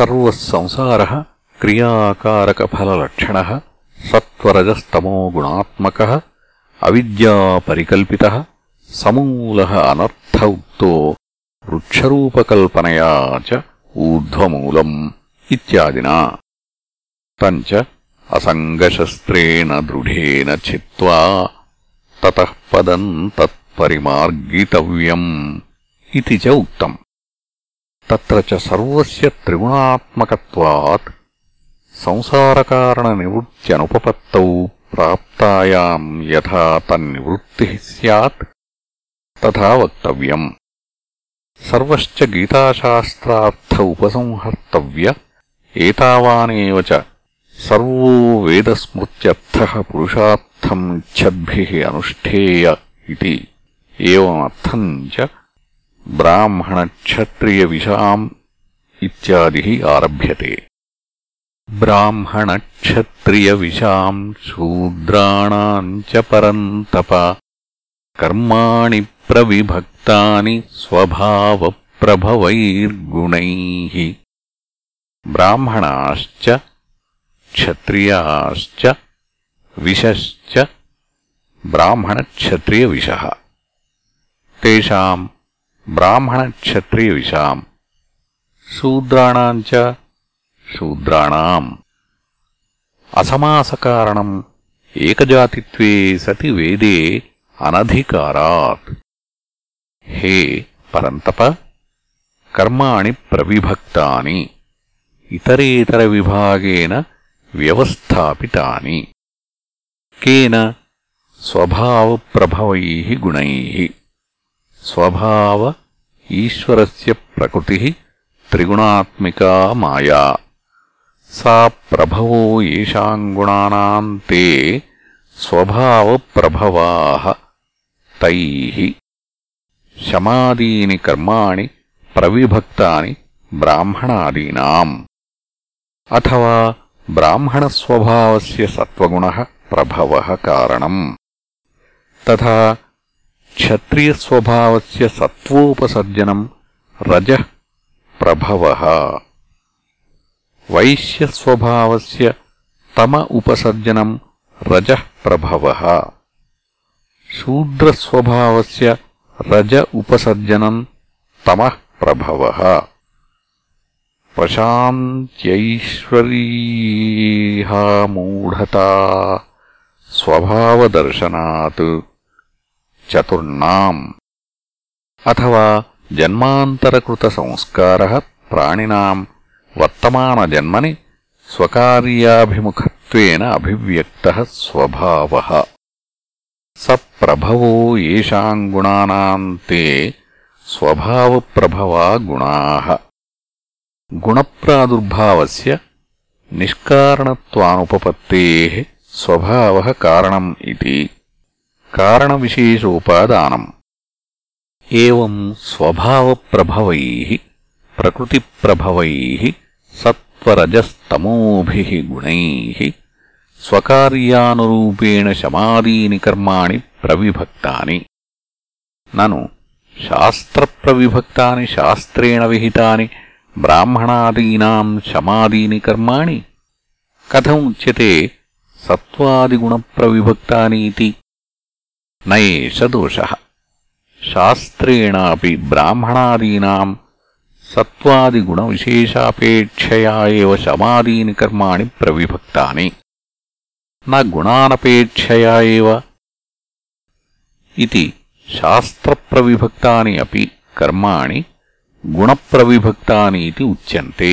సర్వసంసార సంసారः సత్వరజస్తమో గుణాత్మక అవిద్యాపరికల్పితः సమూల అనర్థ ఉక్తో వృక్షరూపకల్పనయా చ ఊర్ధ్వమూలम् ఇత్యాదినా. తంచ అసంగశస్త్రేణ దృఢేన చిత్వా తతః పదం తత్పరిమార్గితవ్యం. ఇది చ ఉక్తం తత్ర చ సర్వస్య త్రిగుణాత్మకత్వాత్ సంసారకారణనివృత్త్యనుపపత్తౌ ప్రాప్తాయాం యథా తన్నివృత్తిः స్యాత్ తథా వక్తవ్యం. సర్వశ్చ గీతాశాస్త్రార్థ ఉపసంహర్తవ్య ఏతావానేవ చ సర్వో వేదస్మృత్యర్థः పురుషార్థం ఇచ్ఛద్భిः అనుష్ఠేయ ఇది. ఏమర్థం చ ब्राह्मणक्षत्रियविषाम् इत्यादिः आरभ्यते ब्राह्मणक्षत्रियविषाम् शूद्राणाम् च परन्तप कर्माणि प्रविभक्तानि स्वभावप्रभवैर्गुणैः ब्राह्मणाश्च क्षत्रियाश्च विशश्च ब्राह्मणक्षत्रियविषः तेषाम् ब्राह्मणक्षत्रियविषाम् शूद्राणाम् च शूद्राणाम् असमासकारणम् एकजातित्वे सति वेदे अनधिकारात् हे परन्तप कर्माणि प्रविभक्तानि इतरेतरविभागेन व्यवस्थापितानि केन स्वभावप्रभवैः गुणैः స్వభావ ఈశ్వరస్య ప్రకృతి త్రిగుణాత్మికా మాయా. సా ప్రభవో ఏషాం గుణానాం తే స్వభావప్రభవాః. తైః శమాదీని కర్మాణి ప్రవిభక్తాని బ్రాహ్మణాదీనాం. అథవా బ్రాహ్మణస్వభావస్య సత్వగుణః ప్రభవः కారణం. తథా क्षत्रियस्वभावस्य सत्त्वोपसर्जनम् रजः प्रभवः। वैश्यस्वभावस्य तम उपसर्जनम् रजः प्रभवः। शूद्रस्वभावस्य रज उपसर्जनम् तमः तमःप्रभवः प्रशान्त्यैश्वरीहामूढता स्वभावदर्शनात् చతుర్ణాం అథవా జన్మాంతరకృతసంస్కారः ప్రాణినా వర్తమానజన్మని స్వార్యాభిముఖ అభివ్యక్త స్వభావ స ప్రభవో ఏషాం గుణానాం తే స్వభావప్రభవా గుణాః గుణప్రాదుర్భావస్య నిష్కారణత్వానుపపత్తేः స్వభావ కారణం ఇది కారణవిశేషోపాదానम् ఏవం స్వభావప్రభవైः ప్రకృతిప్రభవైः సత్వరజస్తమోభిः గుణైः స్వకార్యానురూపేణ శమాదీని కర్మాణి ప్రవిభక్తాని. నను శాస్త్రప్రవిభక్తాని శాస్త్రేణ విహితాని బ్రాహ్మణాదీనాం శమాదీని కర్మాణి. కథముచ్యతే సత్వాదిగుణప్రవిభక్తానీతి. नैष दोषः शास्त्रेणापि అపి బ్రాహ్మణాదీనాం एव शमादीनि कर्माणि प्रविभक्तानि न गुणानपेक्षया एव इति शास्त्रप्रविभक्तानि अपि कर्माणि गुणप्रविभक्तानि इति उच्यन्ते